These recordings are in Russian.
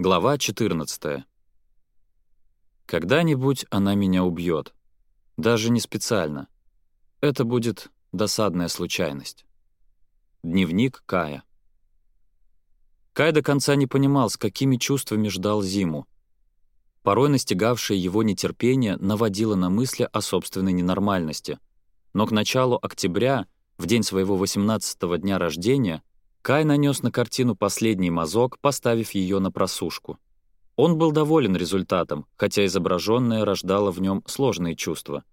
Глава 14. Когда-нибудь она меня убьет, Даже не специально. Это будет досадная случайность. Дневник Кая. Кай до конца не понимал, с какими чувствами ждал зиму. Порой настигавшее его нетерпение наводило на мысли о собственной ненормальности. Но к началу октября, в день своего 18-го дня рождения, Кай нанес на картину последний мазок, поставив ее на просушку. Он был доволен результатом, хотя изображенное рождало в нем сложные чувства.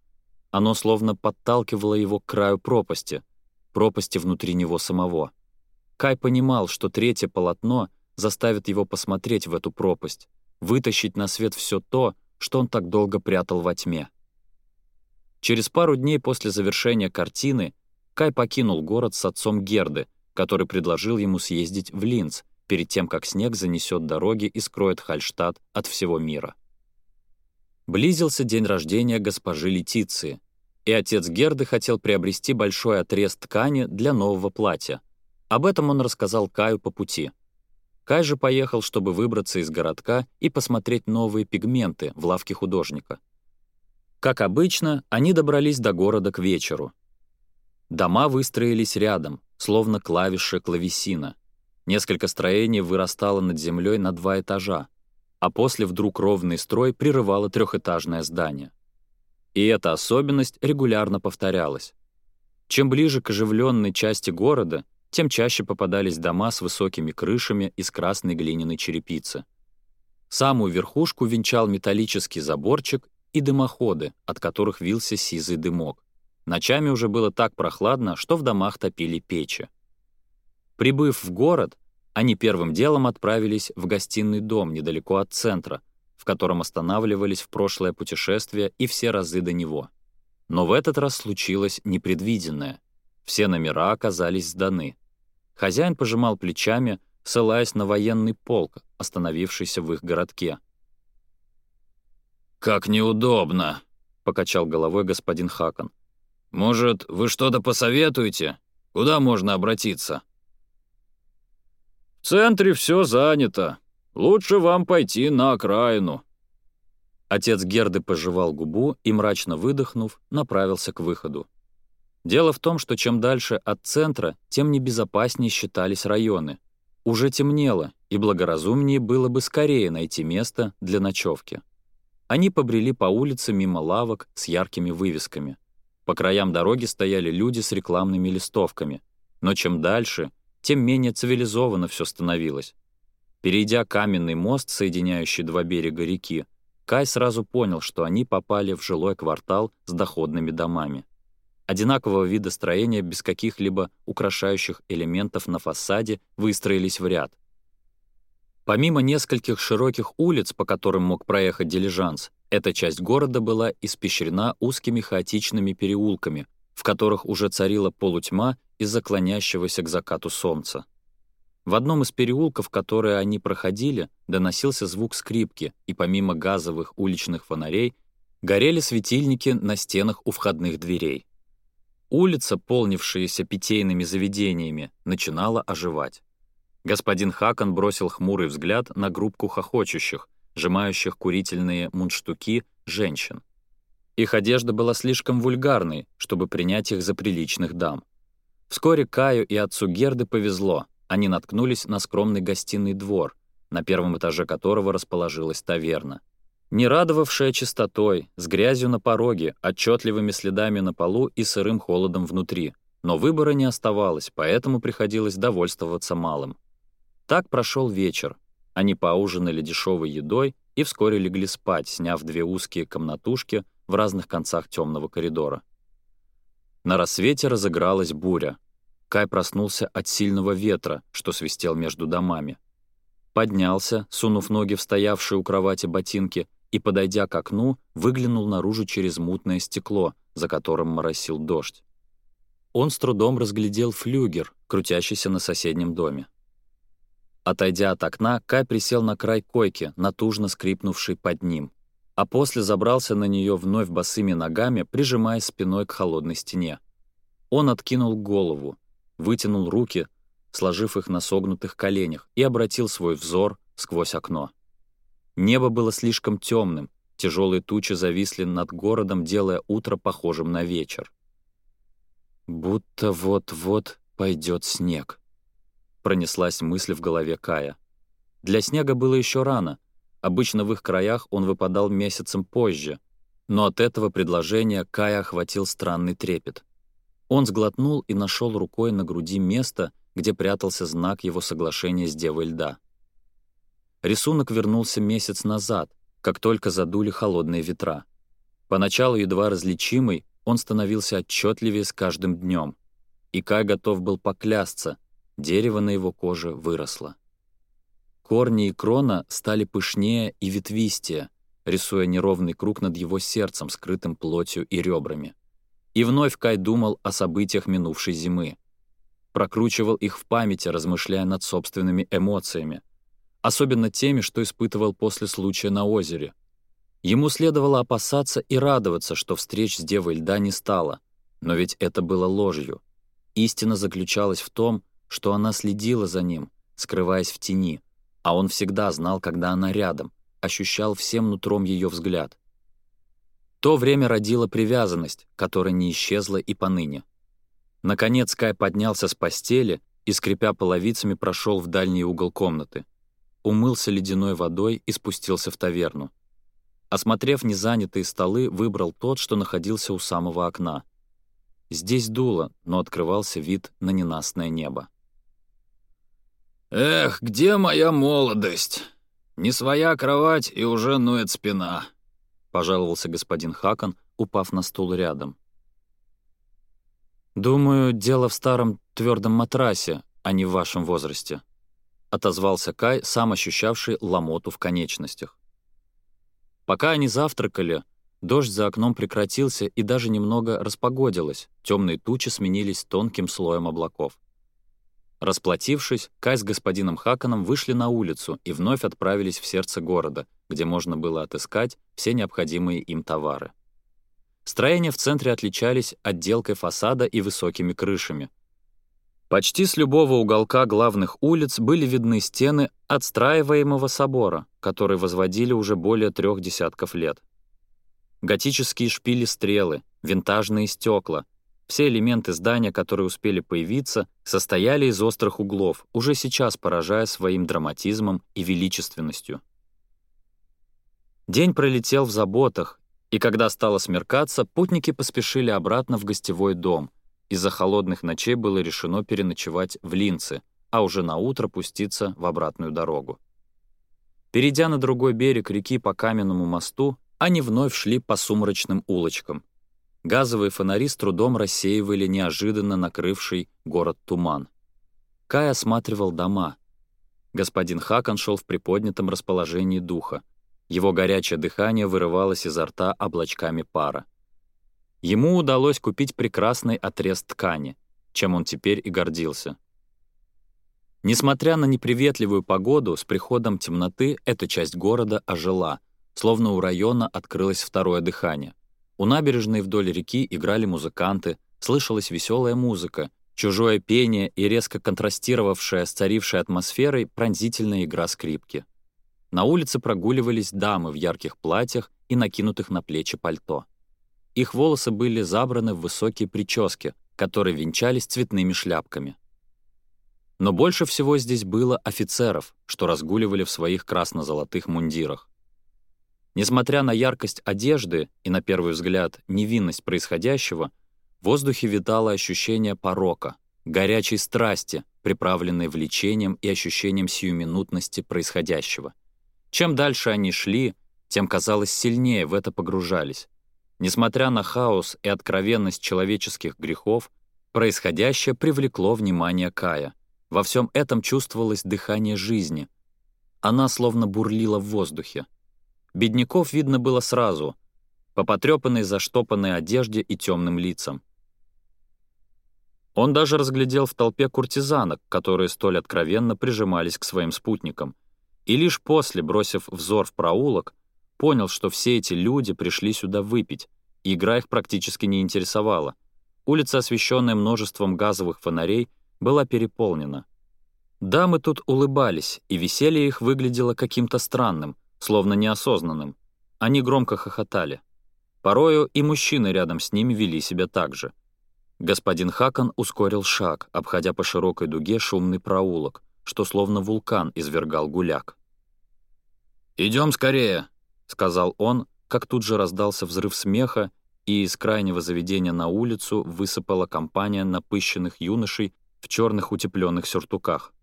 Оно словно подталкивало его к краю пропасти, пропасти внутри него самого. Кай понимал, что третье полотно заставит его посмотреть в эту пропасть, вытащить на свет все то, что он так долго прятал во тьме. Через пару дней после завершения картины Кай покинул город с отцом Герды, который предложил ему съездить в Линц перед тем, как снег занесет дороги и скроет Хальштадт от всего мира. Близился день рождения госпожи Летиции, и отец Герды хотел приобрести большой отрез ткани для нового платья. Об этом он рассказал Каю по пути. Кай же поехал, чтобы выбраться из городка и посмотреть новые пигменты в лавке художника. Как обычно, они добрались до города к вечеру. Дома выстроились рядом, словно клавиша клавесина. Несколько строений вырастало над землей на два этажа, а после вдруг ровный строй прерывало трехэтажное здание. И эта особенность регулярно повторялась. Чем ближе к оживленной части города, тем чаще попадались дома с высокими крышами из красной глиняной черепицы. Самую верхушку венчал металлический заборчик и дымоходы, от которых вился сизый дымок. Ночами уже было так прохладно, что в домах топили печи. Прибыв в город, они первым делом отправились в гостиный дом недалеко от центра, в котором останавливались в прошлое путешествие и все разы до него. Но в этот раз случилось непредвиденное. Все номера оказались сданы. Хозяин пожимал плечами, ссылаясь на военный полк, остановившийся в их городке. «Как неудобно!» — покачал головой господин Хакан. «Может, вы что-то посоветуете? Куда можно обратиться?» «В центре все занято. Лучше вам пойти на окраину». Отец Герды пожевал губу и, мрачно выдохнув, направился к выходу. Дело в том, что чем дальше от центра, тем небезопаснее считались районы. Уже темнело, и благоразумнее было бы скорее найти место для ночевки. Они побрели по улице мимо лавок с яркими вывесками — по краям дороги стояли люди с рекламными листовками. Но чем дальше, тем менее цивилизованно все становилось. Перейдя каменный мост, соединяющий два берега реки, Кай сразу понял, что они попали в жилой квартал с доходными домами. Одинакового вида строения без каких-либо украшающих элементов на фасаде выстроились в ряд. Помимо нескольких широких улиц, по которым мог проехать дилижанс, эта часть города была испещрена узкими хаотичными переулками, в которых уже царила полутьма из-за клонящегося к закату солнца. В одном из переулков, которые они проходили, доносился звук скрипки, и помимо газовых уличных фонарей горели светильники на стенах у входных дверей. Улица, полнившаяся питейными заведениями, начинала оживать. Господин Хакан бросил хмурый взгляд на группку хохочущих, сжимающих курительные мундштуки, женщин. Их одежда была слишком вульгарной, чтобы принять их за приличных дам. Вскоре Каю и отцу Герды повезло, они наткнулись на скромный гостиный двор, на первом этаже которого расположилась таверна. Не радовавшая чистотой, с грязью на пороге, отчетливыми следами на полу и сырым холодом внутри. Но выбора не оставалось, поэтому приходилось довольствоваться малым. Так прошел вечер, они поужинали дешевой едой и вскоре легли спать, сняв две узкие комнатушки в разных концах темного коридора. На рассвете разыгралась буря. Кай проснулся от сильного ветра, что свистел между домами. Поднялся, сунув ноги в стоявшие у кровати ботинки, и, подойдя к окну, выглянул наружу через мутное стекло, за которым моросил дождь. Он с трудом разглядел флюгер, крутящийся на соседнем доме. Отойдя от окна, Кай присел на край койки, натужно скрипнувший под ним, а после забрался на нее вновь босыми ногами, прижимая спиной к холодной стене. Он откинул голову, вытянул руки, сложив их на согнутых коленях, и обратил свой взор сквозь окно. Небо было слишком темным, тяжелые тучи зависли над городом, делая утро похожим на вечер. «Будто вот-вот пойдет снег», пронеслась мысль в голове Кая. Для снега было еще рано. Обычно в их краях он выпадал месяцем позже. Но от этого предложения Кая охватил странный трепет. Он сглотнул и нашел рукой на груди место, где прятался знак его соглашения с Девой Льда. Рисунок вернулся месяц назад, как только задули холодные ветра. Поначалу едва различимый, он становился отчетливее с каждым днем. И Кай готов был поклясться, дерево на его коже выросло. Корни и крона стали пышнее и ветвистее, рисуя неровный круг над его сердцем, скрытым плотью и ребрами. И вновь Кай думал о событиях минувшей зимы. Прокручивал их в памяти, размышляя над собственными эмоциями, особенно теми, что испытывал после случая на озере. Ему следовало опасаться и радоваться, что встреч с Девой Льда не стало, но ведь это было ложью. Истина заключалась в том, что она следила за ним, скрываясь в тени, а он всегда знал, когда она рядом, ощущал всем нутром ее взгляд. То время родило привязанность, которая не исчезла и поныне. Наконец Кай поднялся с постели и, скрипя половицами, прошел в дальний угол комнаты. Умылся ледяной водой и спустился в таверну. Осмотрев незанятые столы, выбрал тот, что находился у самого окна. Здесь дуло, но открывался вид на ненастное небо. «Эх, где моя молодость? Не своя кровать и уже нует спина», — пожаловался господин Хакон, упав на стул рядом. «Думаю, дело в старом твердом матрасе, а не в вашем возрасте», — отозвался Кай, сам ощущавший ломоту в конечностях. Пока они завтракали, дождь за окном прекратился и даже немного распогодилось, темные тучи сменились тонким слоем облаков. Расплатившись, Кай с господином Хаканом вышли на улицу и вновь отправились в сердце города, где можно было отыскать все необходимые им товары. Строения в центре отличались отделкой фасада и высокими крышами. Почти с любого уголка главных улиц были видны стены отстраиваемого собора, который возводили уже более трех десятков лет. Готические шпили-стрелы, винтажные стекла — все элементы здания, которые успели появиться, состояли из острых углов, уже сейчас поражая своим драматизмом и величественностью. День пролетел в заботах, и когда стало смеркаться, путники поспешили обратно в гостевой дом. Из-за холодных ночей было решено переночевать в Линце, а уже на утро пуститься в обратную дорогу. Перейдя на другой берег реки по каменному мосту, они вновь шли по сумрачным улочкам — Газовые фонари с трудом рассеивали неожиданно накрывший город туман. Кай осматривал дома. Господин Хакон шел в приподнятом расположении духа. Его горячее дыхание вырывалось изо рта облачками пара. Ему удалось купить прекрасный отрез ткани, чем он теперь и гордился. Несмотря на неприветливую погоду, с приходом темноты эта часть города ожила, словно у района открылось второе дыхание — у набережной вдоль реки играли музыканты, слышалась веселая музыка, чужое пение и резко контрастировавшая с царившей атмосферой пронзительная игра скрипки. На улице прогуливались дамы в ярких платьях и накинутых на плечи пальто. Их волосы были забраны в высокие прически, которые венчались цветными шляпками. Но больше всего здесь было офицеров, что разгуливали в своих красно-золотых мундирах. Несмотря на яркость одежды и, на первый взгляд, невинность происходящего, в воздухе витало ощущение порока, горячей страсти, приправленной влечением и ощущением сиюминутности происходящего. Чем дальше они шли, тем, казалось, сильнее в это погружались. Несмотря на хаос и откровенность человеческих грехов, происходящее привлекло внимание Кая. Во всем этом чувствовалось дыхание жизни. Она словно бурлила в воздухе. Бедняков видно было сразу, по потрепанной заштопанной одежде и темным лицам. Он даже разглядел в толпе куртизанок, которые столь откровенно прижимались к своим спутникам, и лишь после, бросив взор в проулок, понял, что все эти люди пришли сюда выпить, и игра их практически не интересовала. Улица, освещенная множеством газовых фонарей, была переполнена. Дамы тут улыбались, и веселье их выглядело каким-то странным — словно неосознанным. Они громко хохотали. Порою и мужчины рядом с ними вели себя так же. Господин Хакон ускорил шаг, обходя по широкой дуге шумный проулок, что словно вулкан извергал гуляк. «Идем скорее!» — сказал он, как тут же раздался взрыв смеха, и из крайнего заведения на улицу высыпала компания напыщенных юношей в черных утепленных сюртуках.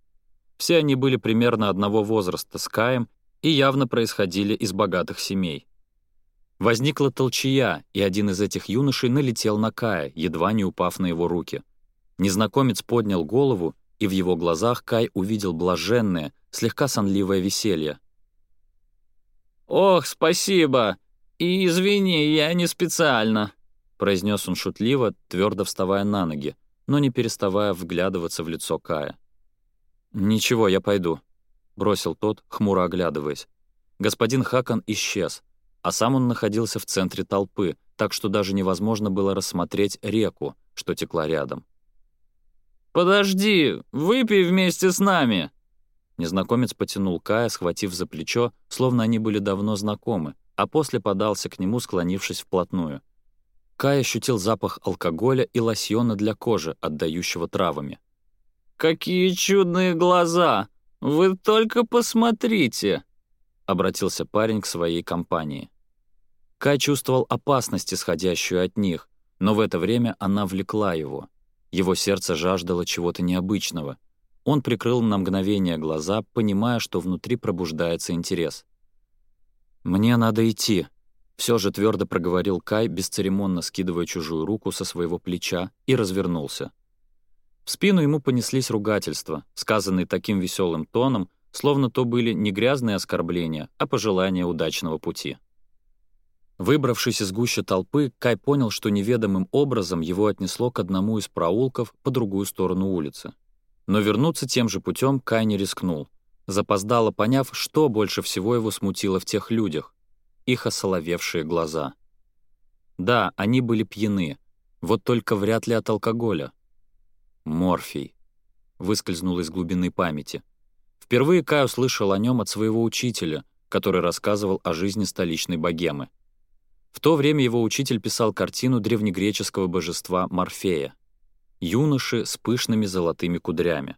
Все они были примерно одного возраста с Каем и явно происходили из богатых семей. Возникла толчья, и один из этих юношей налетел на Кая, едва не упав на его руки. Незнакомец поднял голову, и в его глазах Кай увидел блаженное, слегка сонливое веселье. «Ох, спасибо! И извини, я не специально!» произнес он шутливо, твердо вставая на ноги, но не переставая вглядываться в лицо Кая. «Ничего, я пойду», — бросил тот, хмуро оглядываясь. Господин Хакан исчез, а сам он находился в центре толпы, так что даже невозможно было рассмотреть реку, что текла рядом. «Подожди, выпей вместе с нами!» Незнакомец потянул Кая, схватив за плечо, словно они были давно знакомы, а после подался к нему, склонившись вплотную. Кай ощутил запах алкоголя и лосьона для кожи, отдающего травами. «Какие чудные глаза!» «Вы только посмотрите!» — обратился парень к своей компании. Кай чувствовал опасность, исходящую от них, но в это время она влекла его. Его сердце жаждало чего-то необычного. Он прикрыл на мгновение глаза, понимая, что внутри пробуждается интерес. «Мне надо идти», — все же твердо проговорил Кай, бесцеремонно скидывая чужую руку со своего плеча, и развернулся. В спину ему понеслись ругательства, сказанные таким веселым тоном, словно то были не грязные оскорбления, а пожелания удачного пути. Выбравшись из гуща толпы, Кай понял, что неведомым образом его отнесло к одному из проулков по другую сторону улицы. Но вернуться тем же путем Кай не рискнул, запоздало поняв, что больше всего его смутило в тех людях — их осоловевшие глаза. Да, они были пьяны, вот только вряд ли от алкоголя — Морфий. Выскользнул из глубины памяти. Впервые Кай услышал о нем от своего учителя, который рассказывал о жизни столичной богемы. В то время его учитель писал картину древнегреческого божества Морфея. Юноши с пышными золотыми кудрями.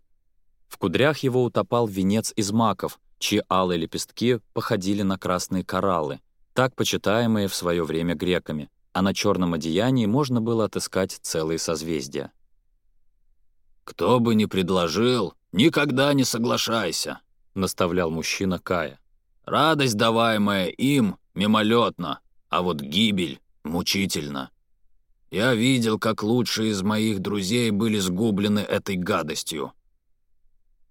В кудрях его утопал венец из маков, чьи алые лепестки походили на красные кораллы, так почитаемые в свое время греками, а на черном одеянии можно было отыскать целые созвездия. «Кто бы ни предложил, никогда не соглашайся», — наставлял мужчина Кая. «Радость, даваемая им, мимолетна, а вот гибель мучительно. Я видел, как лучшие из моих друзей были сгублены этой гадостью».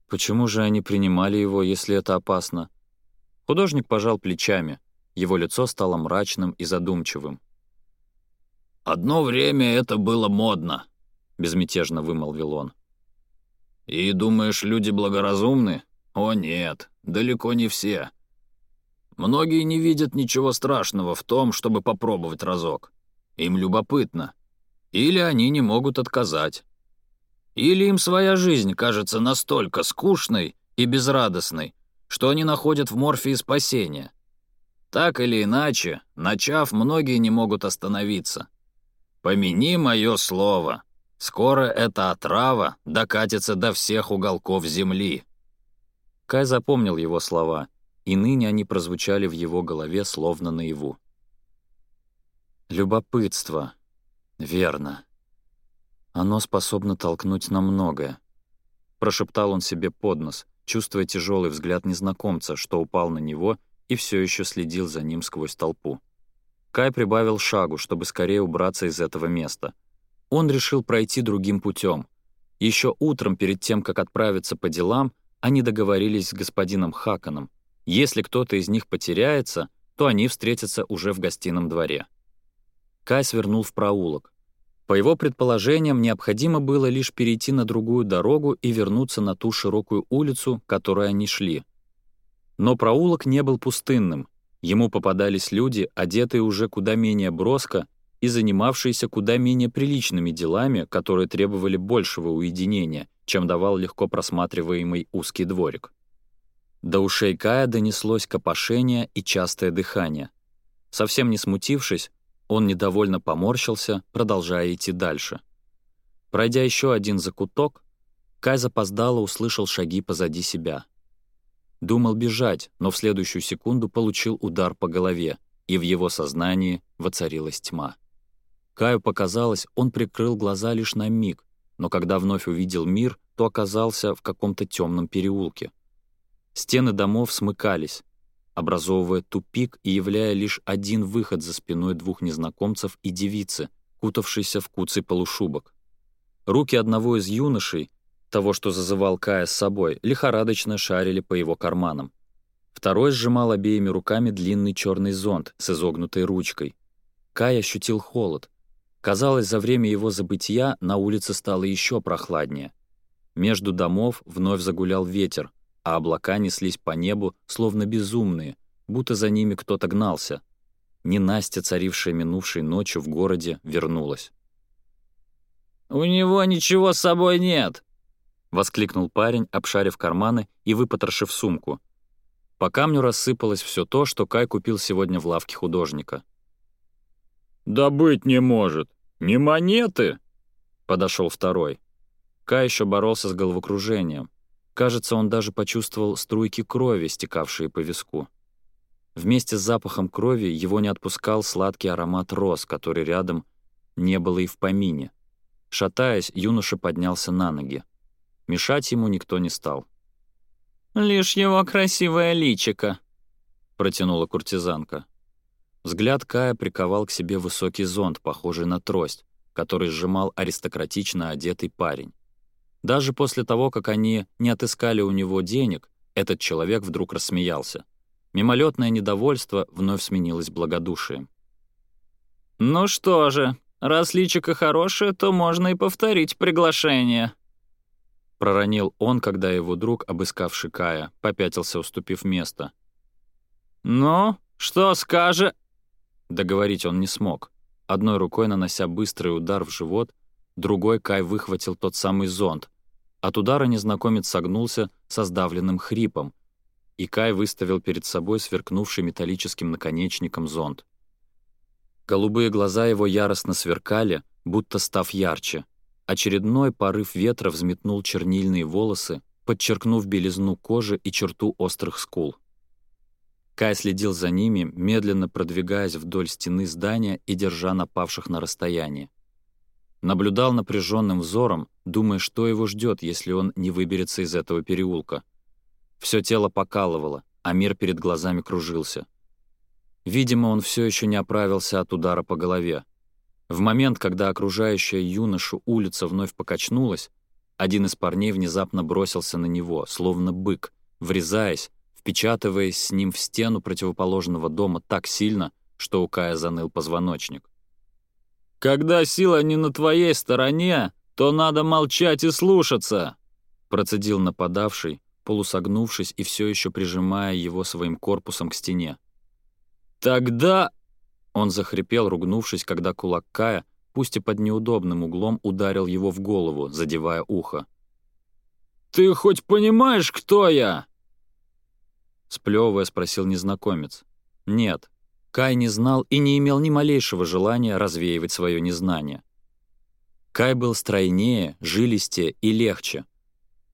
Почему же они принимали его, если это опасно? Художник пожал плечами. Его лицо стало мрачным и задумчивым. «Одно время это было модно», — безмятежно вымолвил он. И думаешь, люди благоразумны? О нет, далеко не все. Многие не видят ничего страшного в том, чтобы попробовать разок. Им любопытно. Или они не могут отказать. Или им своя жизнь кажется настолько скучной и безрадостной, что они находят в морфии спасения. Так или иначе, начав, многие не могут остановиться. Помяни мое слово. Скоро эта отрава докатится до всех уголков земли». Кай запомнил его слова, и ныне они прозвучали в его голове словно наяву. «Любопытство. Верно. Оно способно толкнуть на многое», — прошептал он себе под нос, чувствуя тяжелый взгляд незнакомца, что упал на него и все еще следил за ним сквозь толпу. Кай прибавил шагу, чтобы скорее убраться из этого места — он решил пройти другим путем. Еще утром, перед тем, как отправиться по делам, они договорились с господином Хаканом. Если кто-то из них потеряется, то они встретятся уже в гостином дворе. Кай свернул в проулок. По его предположениям, необходимо было лишь перейти на другую дорогу и вернуться на ту широкую улицу, которой они шли. Но проулок не был пустынным. Ему попадались люди, одетые уже куда менее броско, и занимавшиеся куда менее приличными делами, которые требовали большего уединения, чем давал легко просматриваемый узкий дворик. До ушей Кая донеслось копошение и частое дыхание. Совсем не смутившись, он недовольно поморщился, продолжая идти дальше. Пройдя еще один закуток, Кай запоздало услышал шаги позади себя. Думал бежать, но в следующую секунду получил удар по голове, и в его сознании воцарилась тьма. Каю показалось, он прикрыл глаза лишь на миг, но когда вновь увидел мир, то оказался в каком-то темном переулке. Стены домов смыкались, образовывая тупик и являя лишь один выход за спиной двух незнакомцев и девицы, кутавшейся в куцы полушубок. Руки одного из юношей, того, что зазывал Кая с собой, лихорадочно шарили по его карманам. Второй сжимал обеими руками длинный черный зонт с изогнутой ручкой. Кай ощутил холод, Казалось, за время его забытия на улице стало еще прохладнее. Между домов вновь загулял ветер, а облака неслись по небу, словно безумные, будто за ними кто-то гнался. Ненастья, царившая минувшей ночью в городе, вернулась. «У него ничего с собой нет!» — воскликнул парень, обшарив карманы и выпотрошив сумку. По камню рассыпалось все то, что Кай купил сегодня в лавке художника. «Да быть не может!» «Не монеты!» — подошел второй. Ка еще боролся с головокружением. Кажется, он даже почувствовал струйки крови, стекавшие по виску. Вместе с запахом крови его не отпускал сладкий аромат роз, который рядом не было и в помине. Шатаясь, юноша поднялся на ноги. Мешать ему никто не стал. «Лишь его красивое личико», — протянула куртизанка. Взгляд Кая приковал к себе высокий зонт, похожий на трость, который сжимал аристократично одетый парень. Даже после того, как они не отыскали у него денег, этот человек вдруг рассмеялся. Мимолетное недовольство вновь сменилось благодушием. «Ну что же, раз личико хорошее, то можно и повторить приглашение», — проронил он, когда его друг, обыскавший Кая, попятился, уступив место. «Ну, что скажешь?» Договорить он не смог. Одной рукой нанося быстрый удар в живот, другой Кай выхватил тот самый зонт. От удара незнакомец согнулся со сдавленным хрипом, и Кай выставил перед собой сверкнувший металлическим наконечником зонт. Голубые глаза его яростно сверкали, будто став ярче. Очередной порыв ветра взметнул чернильные волосы, подчеркнув белизну кожи и черту острых скул. Кай следил за ними, медленно продвигаясь вдоль стены здания и держа напавших на расстоянии. Наблюдал напряженным взором, думая, что его ждет, если он не выберется из этого переулка. Все тело покалывало, а мир перед глазами кружился. Видимо, он все еще не оправился от удара по голове. В момент, когда окружающая юношу улица вновь покачнулась, один из парней внезапно бросился на него, словно бык, врезаясь, впечатываясь с ним в стену противоположного дома так сильно, что у Кая заныл позвоночник. «Когда сила не на твоей стороне, то надо молчать и слушаться!» процедил нападавший, полусогнувшись и все еще прижимая его своим корпусом к стене. «Тогда...» Он захрипел, ругнувшись, когда кулак Кая, пусть и под неудобным углом, ударил его в голову, задевая ухо. «Ты хоть понимаешь, кто я?» сплевывая, спросил незнакомец. «Нет». Кай не знал и не имел ни малейшего желания развеивать свое незнание. Кай был стройнее, жилистее и легче.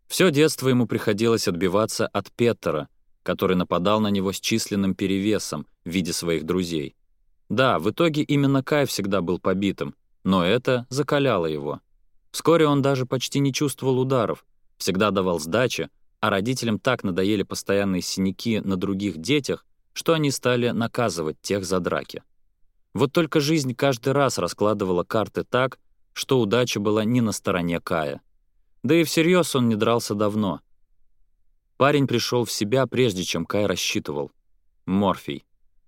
Все детство ему приходилось отбиваться от Петера, который нападал на него с численным перевесом в виде своих друзей. Да, в итоге именно Кай всегда был побитым, но это закаляло его. Вскоре он даже почти не чувствовал ударов, всегда давал сдачи, а родителям так надоели постоянные синяки на других детях, что они стали наказывать тех за драки. Вот только жизнь каждый раз раскладывала карты так, что удача была не на стороне Кая. Да и всерьез он не дрался давно. Парень пришел в себя, прежде чем Кай рассчитывал. Морфий.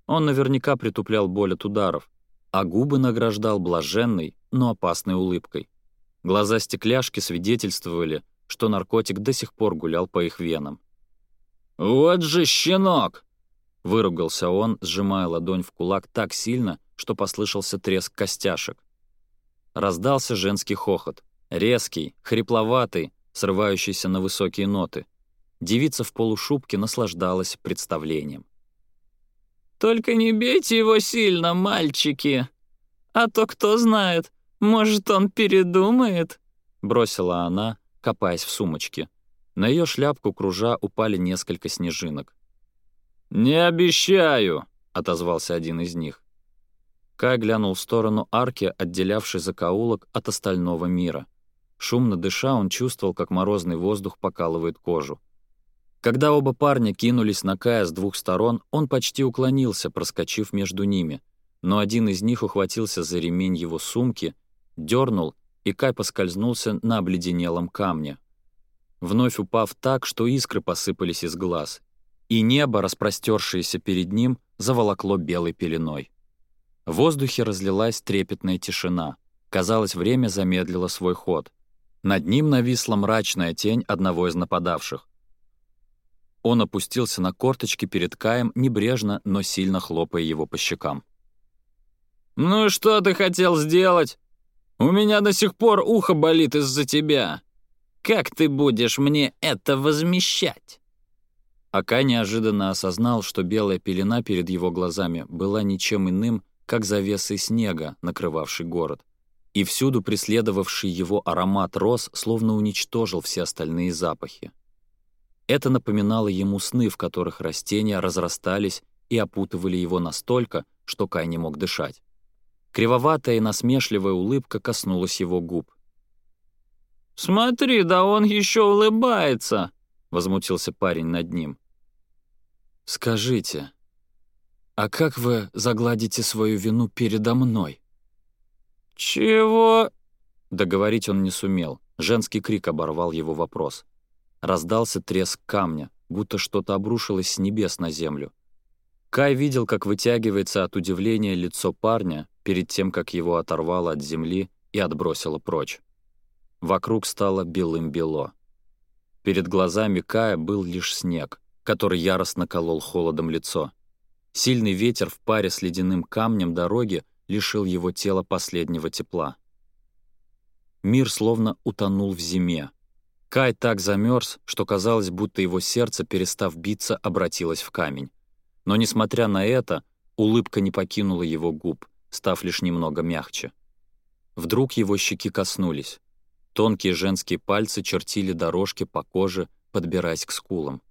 Он наверняка притуплял боль от ударов, а губы награждал блаженной, но опасной улыбкой. Глаза стекляшки свидетельствовали, что наркотик до сих пор гулял по их венам. «Вот же щенок!» — выругался он, сжимая ладонь в кулак так сильно, что послышался треск костяшек. Раздался женский хохот. Резкий, хрипловатый, срывающийся на высокие ноты. Девица в полушубке наслаждалась представлением. «Только не бейте его сильно, мальчики! А то кто знает, может, он передумает!» Бросила она, копаясь в сумочке. На ее шляпку кружа упали несколько снежинок. «Не обещаю!» — отозвался один из них. Кай глянул в сторону арки, отделявшей закоулок от остального мира. Шумно дыша, он чувствовал, как морозный воздух покалывает кожу. Когда оба парня кинулись на Кая с двух сторон, он почти уклонился, проскочив между ними. Но один из них ухватился за ремень его сумки, дернул и Кай поскользнулся на обледенелом камне. Вновь упав так, что искры посыпались из глаз, и небо, распростершееся перед ним, заволокло белой пеленой. В воздухе разлилась трепетная тишина. Казалось, время замедлило свой ход. Над ним нависла мрачная тень одного из нападавших. Он опустился на корточки перед Каем, небрежно, но сильно хлопая его по щекам. «Ну и что ты хотел сделать?» У меня до сих пор ухо болит из-за тебя. Как ты будешь мне это возмещать?» Ака неожиданно осознал, что белая пелена перед его глазами была ничем иным, как завесой снега, накрывавший город. И всюду преследовавший его аромат роз словно уничтожил все остальные запахи. Это напоминало ему сны, в которых растения разрастались и опутывали его настолько, что Кай не мог дышать. Кривоватая и насмешливая улыбка коснулась его губ. «Смотри, да он еще улыбается!» — возмутился парень над ним. «Скажите, а как вы загладите свою вину передо мной?» «Чего?» Договорить он не сумел. Женский крик оборвал его вопрос. Раздался треск камня, будто что-то обрушилось с небес на землю. Кай видел, как вытягивается от удивления лицо парня перед тем, как его оторвало от земли и отбросило прочь. Вокруг стало белым-бело. Перед глазами Кая был лишь снег, который яростно колол холодом лицо. Сильный ветер в паре с ледяным камнем дороги лишил его тела последнего тепла. Мир словно утонул в зиме. Кай так замерз, что казалось, будто его сердце, перестав биться, обратилось в камень. Но, несмотря на это, улыбка не покинула его губ, став лишь немного мягче. Вдруг его щеки коснулись. Тонкие женские пальцы чертили дорожки по коже, подбираясь к скулам.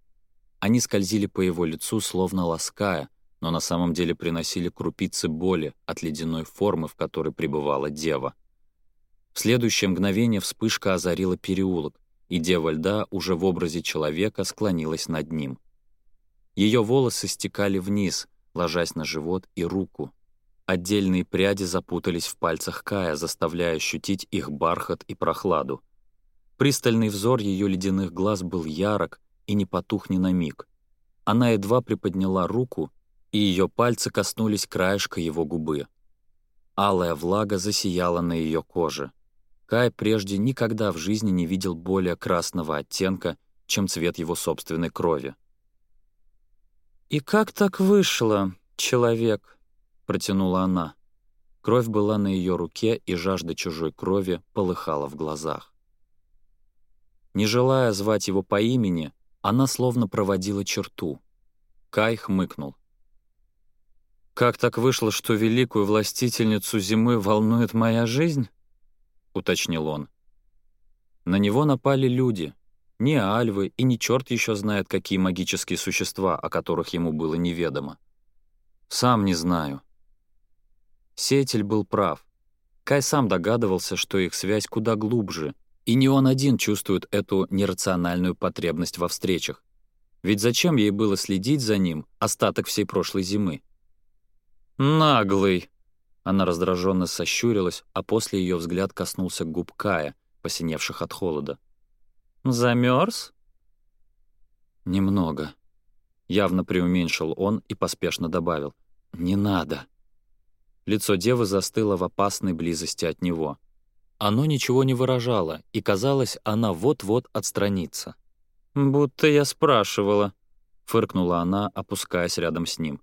Они скользили по его лицу, словно лаская, но на самом деле приносили крупицы боли от ледяной формы, в которой пребывала дева. В следующее мгновение вспышка озарила переулок, и дева льда уже в образе человека склонилась над ним — ее волосы стекали вниз, ложась на живот и руку. Отдельные пряди запутались в пальцах Кая, заставляя ощутить их бархат и прохладу. Пристальный взор ее ледяных глаз был ярок и не потух ни на миг. Она едва приподняла руку, и ее пальцы коснулись краешка его губы. Алая влага засияла на ее коже. Кай прежде никогда в жизни не видел более красного оттенка, чем цвет его собственной крови. «И как так вышло, человек?» — протянула она. Кровь была на ее руке, и жажда чужой крови полыхала в глазах. Не желая звать его по имени, она словно проводила черту. Кай хмыкнул. «Как так вышло, что великую властительницу зимы волнует моя жизнь?» — уточнил он. На него напали люди, ни альвы и ни черт еще знает, какие магические существа, о которых ему было неведомо. Сам не знаю. Сетель был прав. Кай сам догадывался, что их связь куда глубже, и не он один чувствует эту нерациональную потребность во встречах. Ведь зачем ей было следить за ним остаток всей прошлой зимы? «Наглый!» Она раздраженно сощурилась, а после ее взгляд коснулся губ Кая, посиневших от холода. Замерз? «Немного», — явно преуменьшил он и поспешно добавил. «Не надо». Лицо девы застыло в опасной близости от него. Оно ничего не выражало, и, казалось, она вот-вот отстранится. «Будто я спрашивала», — фыркнула она, опускаясь рядом с ним.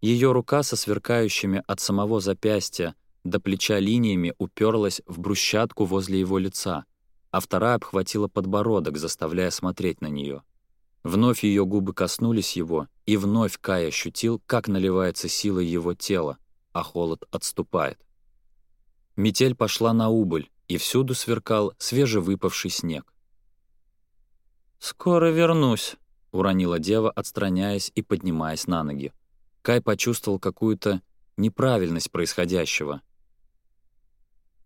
Ее рука со сверкающими от самого запястья до плеча линиями уперлась в брусчатку возле его лица — а вторая обхватила подбородок, заставляя смотреть на нее. Вновь ее губы коснулись его, и вновь Кай ощутил, как наливается сила его тела, а холод отступает. Метель пошла на убыль, и всюду сверкал свежевыпавший снег. «Скоро вернусь», — уронила дева, отстраняясь и поднимаясь на ноги. Кай почувствовал какую-то неправильность происходящего —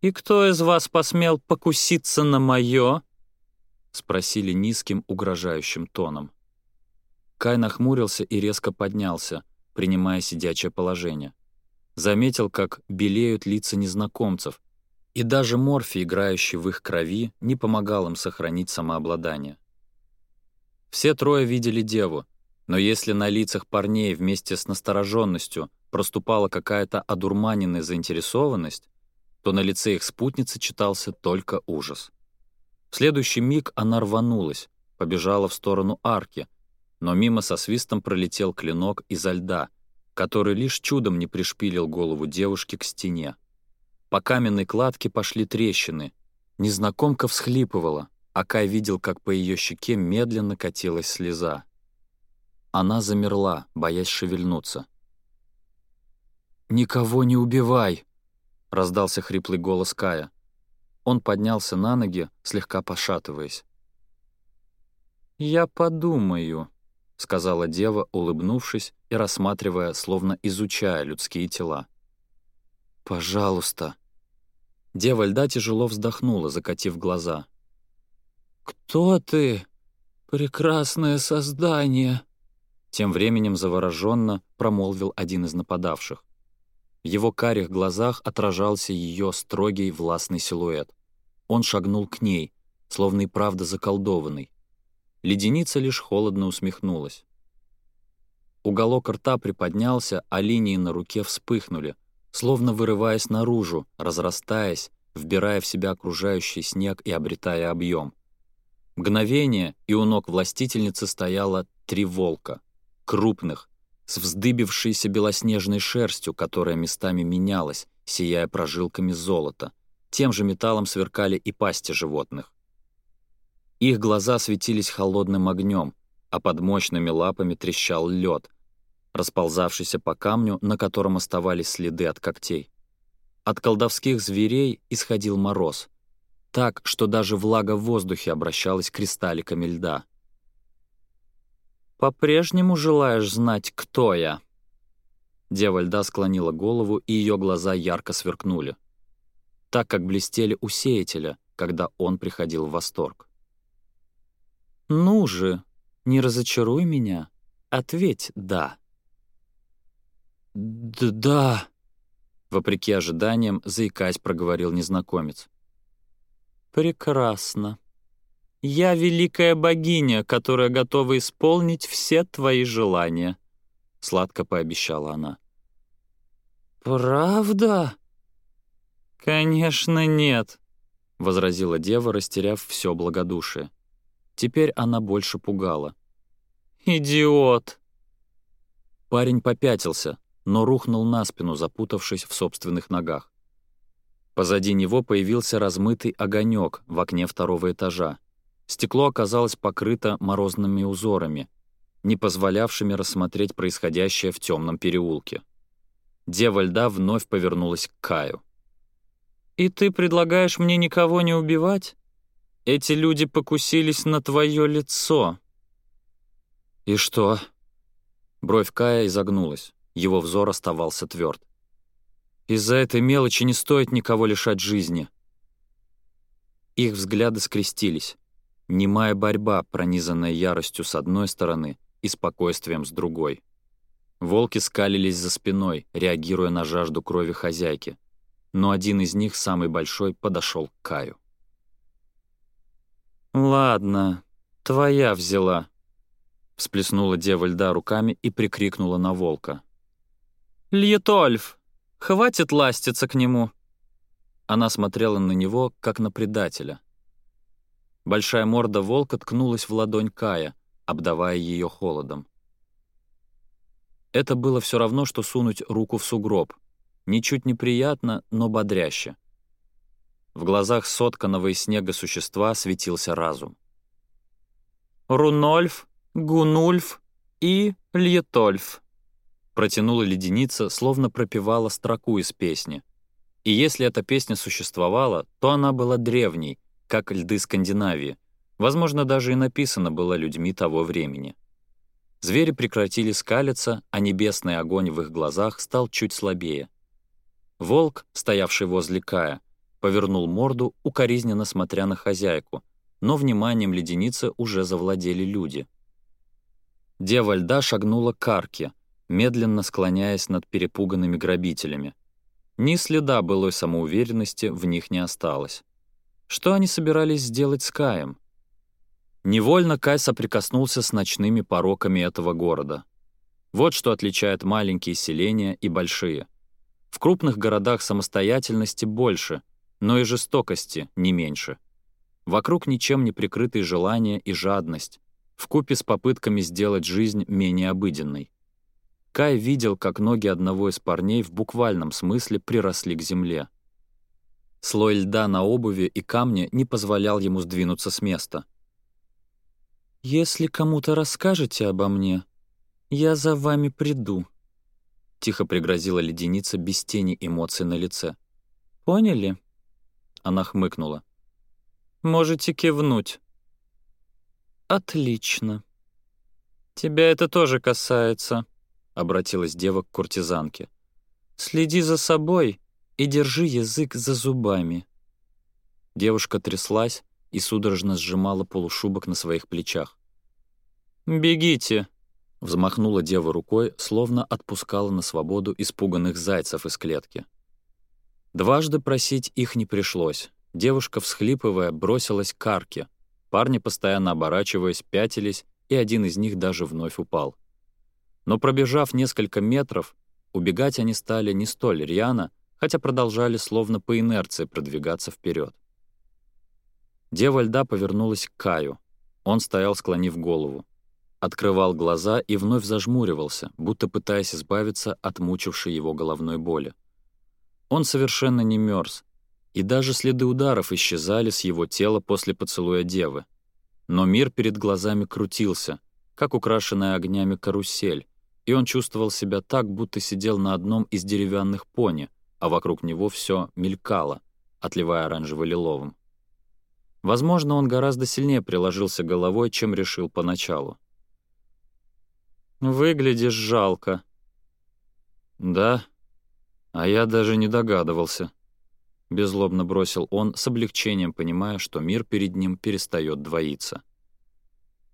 «И кто из вас посмел покуситься на мое?» — спросили низким, угрожающим тоном. Кай нахмурился и резко поднялся, принимая сидячее положение. Заметил, как белеют лица незнакомцев, и даже морфий, играющий в их крови, не помогал им сохранить самообладание. Все трое видели деву, но если на лицах парней вместе с настороженностью проступала какая-то одурманенная заинтересованность, то на лице их спутницы читался только ужас. В следующий миг она рванулась, побежала в сторону арки, но мимо со свистом пролетел клинок изо льда, который лишь чудом не пришпилил голову девушки к стене. По каменной кладке пошли трещины. Незнакомка всхлипывала, а Кай видел, как по ее щеке медленно катилась слеза. Она замерла, боясь шевельнуться. «Никого не убивай!» — раздался хриплый голос Кая. Он поднялся на ноги, слегка пошатываясь. «Я подумаю», — сказала дева, улыбнувшись и рассматривая, словно изучая людские тела. «Пожалуйста». Дева льда тяжело вздохнула, закатив глаза. «Кто ты, прекрасное создание?» Тем временем завороженно промолвил один из нападавших. В его карих глазах отражался ее строгий властный силуэт. Он шагнул к ней, словно и правда заколдованный. Леденица лишь холодно усмехнулась. Уголок рта приподнялся, а линии на руке вспыхнули, словно вырываясь наружу, разрастаясь, вбирая в себя окружающий снег и обретая объем. Мгновение, и у ног властительницы стояло три волка, крупных, с вздыбившейся белоснежной шерстью, которая местами менялась, сияя прожилками золота. Тем же металлом сверкали и пасти животных. Их глаза светились холодным огнем, а под мощными лапами трещал лед, расползавшийся по камню, на котором оставались следы от когтей. От колдовских зверей исходил мороз, так, что даже влага в воздухе обращалась кристалликами льда — «По-прежнему желаешь знать, кто я?» Дева льда склонила голову, и ее глаза ярко сверкнули. Так как блестели у сеятеля, когда он приходил в восторг. «Ну же, не разочаруй меня. Ответь «да». «Да», — вопреки ожиданиям, заикась проговорил незнакомец. «Прекрасно», «Я великая богиня, которая готова исполнить все твои желания», — сладко пообещала она. «Правда?» «Конечно нет», — возразила дева, растеряв все благодушие. Теперь она больше пугала. «Идиот!» Парень попятился, но рухнул на спину, запутавшись в собственных ногах. Позади него появился размытый огонек в окне второго этажа, Стекло оказалось покрыто морозными узорами, не позволявшими рассмотреть происходящее в темном переулке. Дева льда вновь повернулась к Каю. «И ты предлагаешь мне никого не убивать? Эти люди покусились на твое лицо». «И что?» Бровь Кая изогнулась, его взор оставался тверд. «Из-за этой мелочи не стоит никого лишать жизни». Их взгляды скрестились. Немая борьба, пронизанная яростью с одной стороны и спокойствием с другой. Волки скалились за спиной, реагируя на жажду крови хозяйки. Но один из них, самый большой, подошел к Каю. «Ладно, твоя взяла», — всплеснула дева льда руками и прикрикнула на волка. «Льетольф, хватит ластиться к нему!» Она смотрела на него, как на предателя — Большая морда волка ткнулась в ладонь Кая, обдавая ее холодом. Это было все равно, что сунуть руку в сугроб. Ничуть неприятно, но бодряще. В глазах сотканного из снега существа светился разум. «Рунольф, Гунульф и Льетольф», — протянула леденица, словно пропевала строку из песни. И если эта песня существовала, то она была древней — как льды Скандинавии, возможно, даже и написано было людьми того времени. Звери прекратили скалиться, а небесный огонь в их глазах стал чуть слабее. Волк, стоявший возле Кая, повернул морду, укоризненно смотря на хозяйку, но вниманием леденицы уже завладели люди. Дева льда шагнула к арке, медленно склоняясь над перепуганными грабителями. Ни следа былой самоуверенности в них не осталось. Что они собирались сделать с Каем? Невольно Кай соприкоснулся с ночными пороками этого города. Вот что отличает маленькие селения и большие. В крупных городах самостоятельности больше, но и жестокости не меньше. Вокруг ничем не прикрытые желания и жадность, вкупе с попытками сделать жизнь менее обыденной. Кай видел, как ноги одного из парней в буквальном смысле приросли к земле. Слой льда на обуви и камне не позволял ему сдвинуться с места. «Если кому-то расскажете обо мне, я за вами приду», — тихо пригрозила леденица без тени эмоций на лице. «Поняли?» Она хмыкнула. «Можете кивнуть». «Отлично. Тебя это тоже касается», — обратилась дева к куртизанке. «Следи за собой и держи язык за зубами». Девушка тряслась и судорожно сжимала полушубок на своих плечах. «Бегите!» — взмахнула дева рукой, словно отпускала на свободу испуганных зайцев из клетки. Дважды просить их не пришлось. Девушка, всхлипывая, бросилась к арке. Парни, постоянно оборачиваясь, пятились, и один из них даже вновь упал. Но пробежав несколько метров, убегать они стали не столь рьяно, хотя продолжали словно по инерции продвигаться вперед. Дева льда повернулась к Каю. Он стоял, склонив голову. Открывал глаза и вновь зажмуривался, будто пытаясь избавиться от мучившей его головной боли. Он совершенно не мерз, и даже следы ударов исчезали с его тела после поцелуя девы. Но мир перед глазами крутился, как украшенная огнями карусель, и он чувствовал себя так, будто сидел на одном из деревянных пони, а вокруг него все мелькало, отливая оранжево-лиловым. Возможно, он гораздо сильнее приложился головой, чем решил поначалу. «Выглядишь жалко». «Да, а я даже не догадывался», — беззлобно бросил он, с облегчением понимая, что мир перед ним перестает двоиться.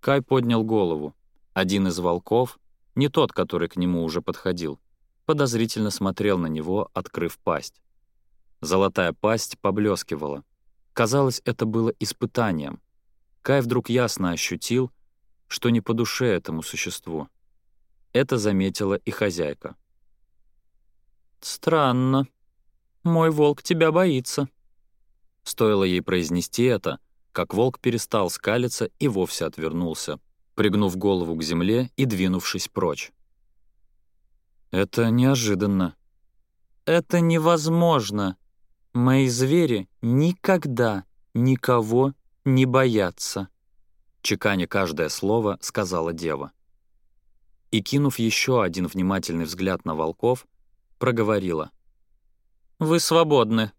Кай поднял голову. Один из волков, не тот, который к нему уже подходил, подозрительно смотрел на него, открыв пасть. Золотая пасть поблескивала. Казалось, это было испытанием. Кай вдруг ясно ощутил, что не по душе этому существу. Это заметила и хозяйка. «Странно. Мой волк тебя боится». Стоило ей произнести это, как волк перестал скалиться и вовсе отвернулся, пригнув голову к земле и двинувшись прочь. Это неожиданно. Это невозможно. Мои звери никогда никого не боятся. Чеканя каждое слово, сказала дева. И, кинув еще один внимательный взгляд на волков, проговорила. «Вы свободны».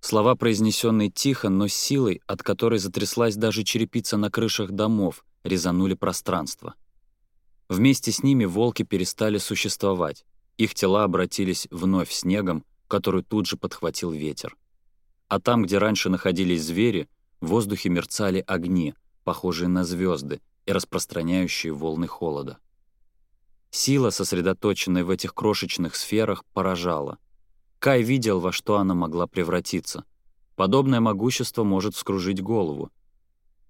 Слова, произнесенные тихо, но с силой, от которой затряслась даже черепица на крышах домов, резанули пространство — Вместе с ними волки перестали существовать. Их тела обратились вновь снегом, который тут же подхватил ветер. А там, где раньше находились звери, в воздухе мерцали огни, похожие на звезды и распространяющие волны холода. Сила, сосредоточенная в этих крошечных сферах, поражала. Кай видел, во что она могла превратиться. Подобное могущество может вскружить голову.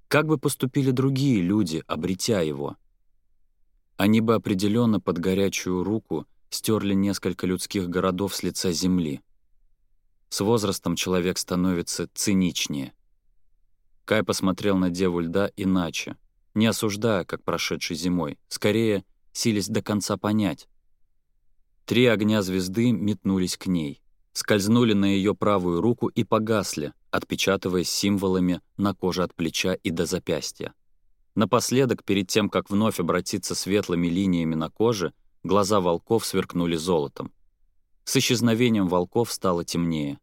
Как бы поступили другие люди, обретя его? Они бы определенно под горячую руку стерли несколько людских городов с лица земли. С возрастом человек становится циничнее. Кай посмотрел на Деву Льда иначе, не осуждая, как прошедшей зимой, скорее, сились до конца понять. Три огня звезды метнулись к ней, скользнули на ее правую руку и погасли, отпечатываясь символами на коже от плеча и до запястья. Напоследок, перед тем, как вновь обратиться светлыми линиями на коже, глаза волков сверкнули золотом. С исчезновением волков стало темнее.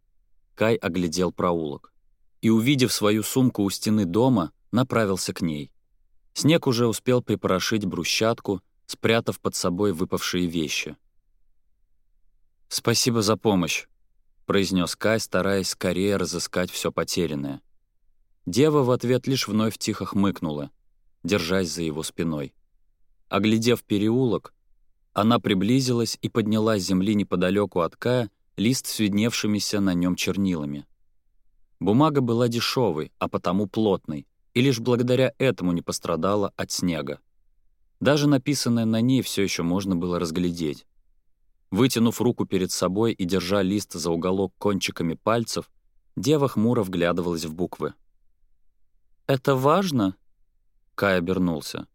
Кай оглядел проулок. И, увидев свою сумку у стены дома, направился к ней. Снег уже успел припорошить брусчатку, спрятав под собой выпавшие вещи. «Спасибо за помощь», — произнес Кай, стараясь скорее разыскать все потерянное. Дева в ответ лишь вновь тихо хмыкнула — держась за его спиной. Оглядев переулок, она приблизилась и подняла с земли неподалеку от Кая лист с видневшимися на нем чернилами. Бумага была дешевой, а потому плотной, и лишь благодаря этому не пострадала от снега. Даже написанное на ней все еще можно было разглядеть. Вытянув руку перед собой и держа лист за уголок кончиками пальцев, дева хмуро вглядывалась в буквы. «Это важно?» Кай обернулся.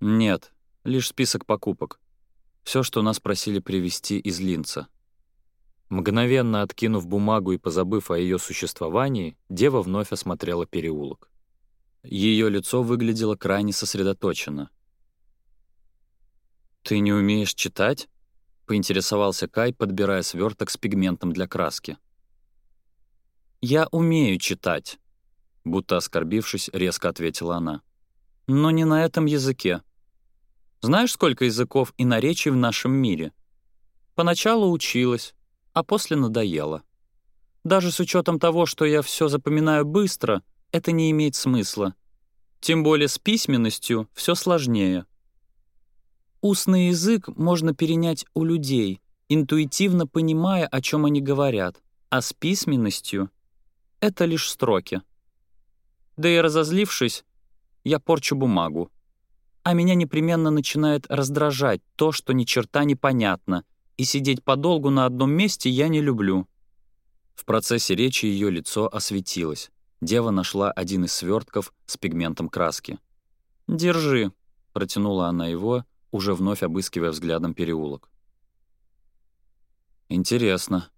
«Нет, лишь список покупок. Все, что нас просили привезти из Линца». Мгновенно откинув бумагу и позабыв о ее существовании, дева вновь осмотрела переулок. Ее лицо выглядело крайне сосредоточенно. «Ты не умеешь читать?» — поинтересовался Кай, подбирая сверток с пигментом для краски. «Я умею читать», Будто оскорбившись, резко ответила она. «Но не на этом языке. Знаешь, сколько языков и наречий в нашем мире? Поначалу училась, а после надоела. Даже с учетом того, что я все запоминаю быстро, это не имеет смысла. Тем более с письменностью все сложнее. Устный язык можно перенять у людей, интуитивно понимая, о чем они говорят, а с письменностью — это лишь строки. Да и разозлившись, я порчу бумагу. А меня непременно начинает раздражать то, что ни черта не понятно, и сидеть подолгу на одном месте я не люблю. В процессе речи ее лицо осветилось. Дева нашла один из свертков с пигментом краски. «Держи», — протянула она его, уже вновь обыскивая взглядом переулок. «Интересно.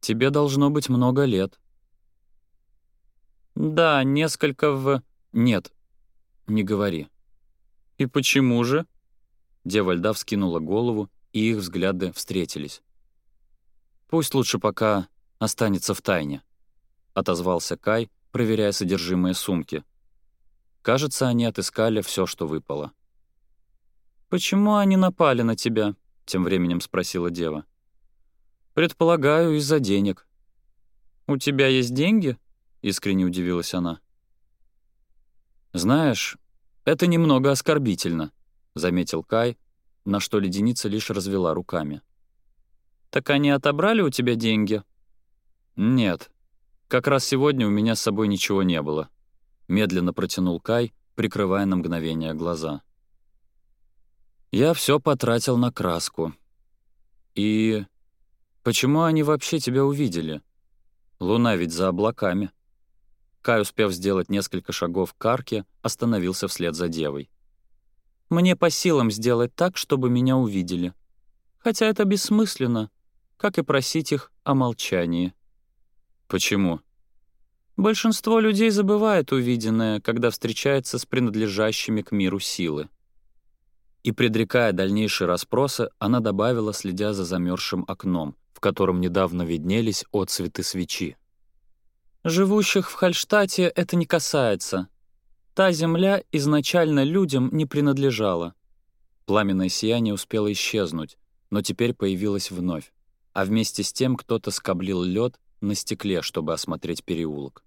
Тебе должно быть много лет», «Да, несколько в...» «Нет, не говори». «И почему же?» Дева льда вскинула голову, и их взгляды встретились. «Пусть лучше пока останется в тайне», — отозвался Кай, проверяя содержимое сумки. Кажется, они отыскали все, что выпало. «Почему они напали на тебя?» — тем временем спросила дева. «Предполагаю, из-за денег». «У тебя есть деньги?» — искренне удивилась она. «Знаешь, это немного оскорбительно», — заметил Кай, на что леденица лишь развела руками. «Так они отобрали у тебя деньги?» «Нет. Как раз сегодня у меня с собой ничего не было», — медленно протянул Кай, прикрывая на мгновение глаза. «Я все потратил на краску. И почему они вообще тебя увидели? Луна ведь за облаками». Кай, успев сделать несколько шагов к арке, остановился вслед за девой. «Мне по силам сделать так, чтобы меня увидели. Хотя это бессмысленно, как и просить их о молчании». «Почему?» «Большинство людей забывает увиденное, когда встречается с принадлежащими к миру силы». И, предрекая дальнейшие расспросы, она добавила, следя за замерзшим окном, в котором недавно виднелись отцветы свечи. Живущих в Хальштате это не касается. Та земля изначально людям не принадлежала. Пламенное сияние успело исчезнуть, но теперь появилось вновь. А вместе с тем кто-то скоблил лед на стекле, чтобы осмотреть переулок.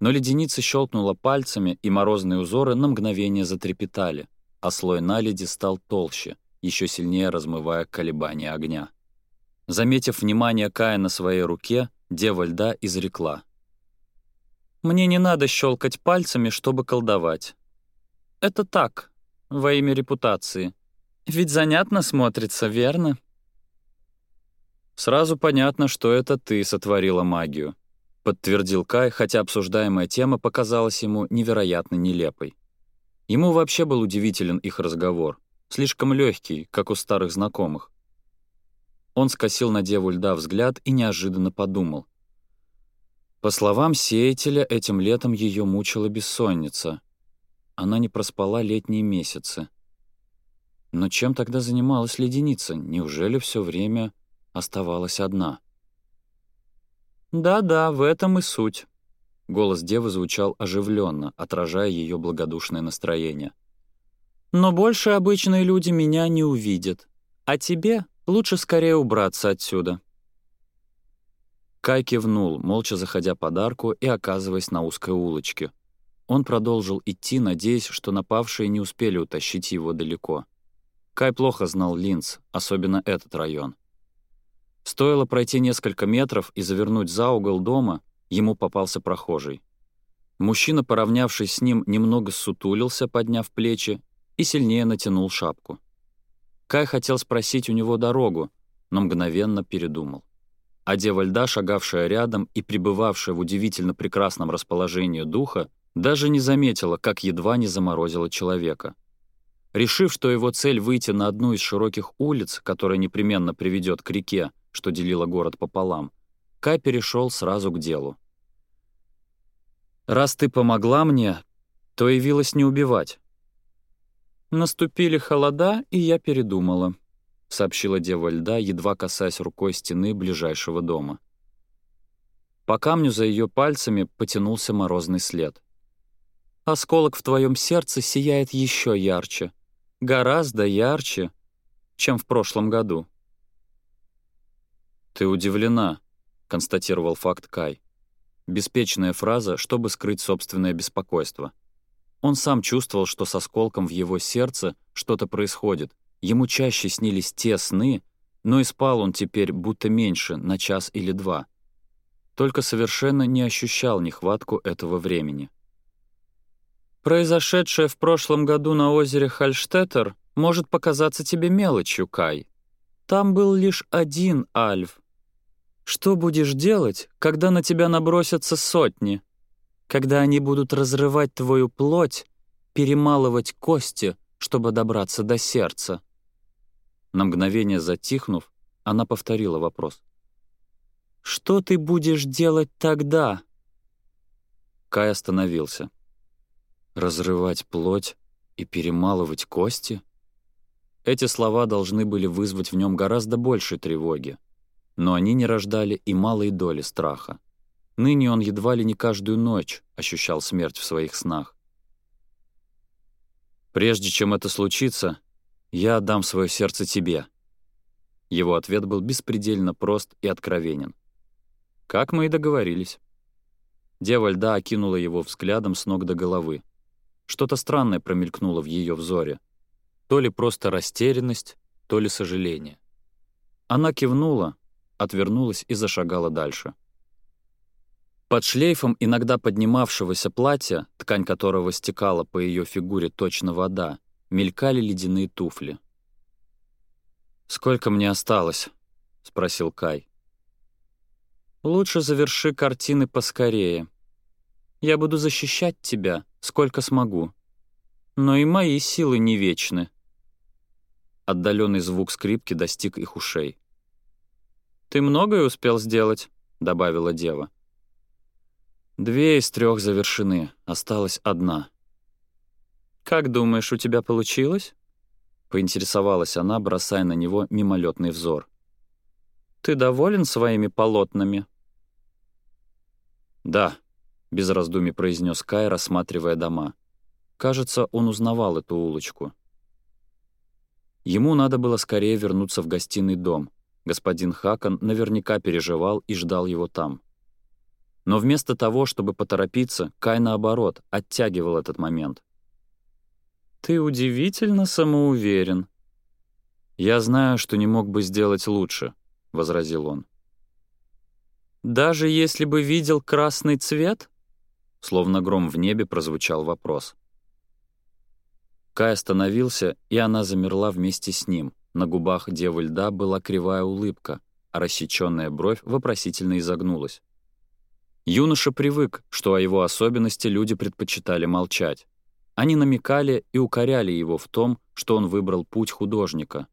Но леденица щелкнула пальцами, и морозные узоры на мгновение затрепетали, а слой наледи стал толще, еще сильнее размывая колебания огня. Заметив внимание Кая на своей руке, Дева льда изрекла. «Мне не надо щелкать пальцами, чтобы колдовать. Это так, во имя репутации. Ведь занятно смотрится, верно?» «Сразу понятно, что это ты сотворила магию», — подтвердил Кай, хотя обсуждаемая тема показалась ему невероятно нелепой. Ему вообще был удивителен их разговор, слишком легкий, как у старых знакомых. Он скосил на деву льда взгляд и неожиданно подумал. По словам сеятеля, этим летом ее мучила бессонница. Она не проспала летние месяцы. Но чем тогда занималась леденица? Неужели все время оставалась одна? «Да-да, в этом и суть». Голос девы звучал оживленно, отражая ее благодушное настроение. «Но больше обычные люди меня не увидят. А тебе Лучше скорее убраться отсюда». Кай кивнул, молча заходя под арку и оказываясь на узкой улочке. Он продолжил идти, надеясь, что напавшие не успели утащить его далеко. Кай плохо знал Линц, особенно этот район. Стоило пройти несколько метров и завернуть за угол дома, ему попался прохожий. Мужчина, поравнявшись с ним, немного сутулился, подняв плечи, и сильнее натянул шапку. Кай хотел спросить у него дорогу, но мгновенно передумал. А дева льда, шагавшая рядом и пребывавшая в удивительно прекрасном расположении духа, даже не заметила, как едва не заморозила человека. Решив, что его цель выйти на одну из широких улиц, которая непременно приведет к реке, что делила город пополам, Кай перешел сразу к делу. «Раз ты помогла мне, то явилась не убивать. «Наступили холода, и я передумала», — сообщила дева льда, едва касаясь рукой стены ближайшего дома. По камню за ее пальцами потянулся морозный след. «Осколок в твоем сердце сияет еще ярче, гораздо ярче, чем в прошлом году». «Ты удивлена», — констатировал факт Кай. Беспечная фраза, чтобы скрыть собственное беспокойство — он сам чувствовал, что со сколком в его сердце что-то происходит. Ему чаще снились те сны, но и спал он теперь будто меньше, на час или два. Только совершенно не ощущал нехватку этого времени. «Произошедшее в прошлом году на озере Хальштеттер может показаться тебе мелочью, Кай. Там был лишь один альф. Что будешь делать, когда на тебя набросятся сотни?» когда они будут разрывать твою плоть, перемалывать кости, чтобы добраться до сердца». На мгновение затихнув, она повторила вопрос. «Что ты будешь делать тогда?» Кай остановился. «Разрывать плоть и перемалывать кости?» Эти слова должны были вызвать в нем гораздо больше тревоги, но они не рождали и малой доли страха. Ныне он едва ли не каждую ночь ощущал смерть в своих снах. «Прежде чем это случится, я отдам свое сердце тебе». Его ответ был беспредельно прост и откровенен. «Как мы и договорились». Дева льда окинула его взглядом с ног до головы. Что-то странное промелькнуло в ее взоре. То ли просто растерянность, то ли сожаление. Она кивнула, отвернулась и зашагала дальше. Под шлейфом иногда поднимавшегося платья, ткань которого стекала по ее фигуре точно вода, мелькали ледяные туфли. «Сколько мне осталось?» — спросил Кай. «Лучше заверши картины поскорее. Я буду защищать тебя, сколько смогу. Но и мои силы не вечны». Отдаленный звук скрипки достиг их ушей. «Ты многое успел сделать?» — добавила дева. Две из трех завершены, осталась одна. «Как думаешь, у тебя получилось?» — поинтересовалась она, бросая на него мимолетный взор. «Ты доволен своими полотнами?» «Да», — без раздумий произнес Кай, рассматривая дома. Кажется, он узнавал эту улочку. Ему надо было скорее вернуться в гостиный дом. Господин Хакон наверняка переживал и ждал его там. Но вместо того, чтобы поторопиться, Кай, наоборот, оттягивал этот момент. «Ты удивительно самоуверен». «Я знаю, что не мог бы сделать лучше», — возразил он. «Даже если бы видел красный цвет?» Словно гром в небе прозвучал вопрос. Кай остановился, и она замерла вместе с ним. На губах Девы Льда была кривая улыбка, а рассечённая бровь вопросительно изогнулась. Юноша привык, что о его особенности люди предпочитали молчать. Они намекали и укоряли его в том, что он выбрал путь художника.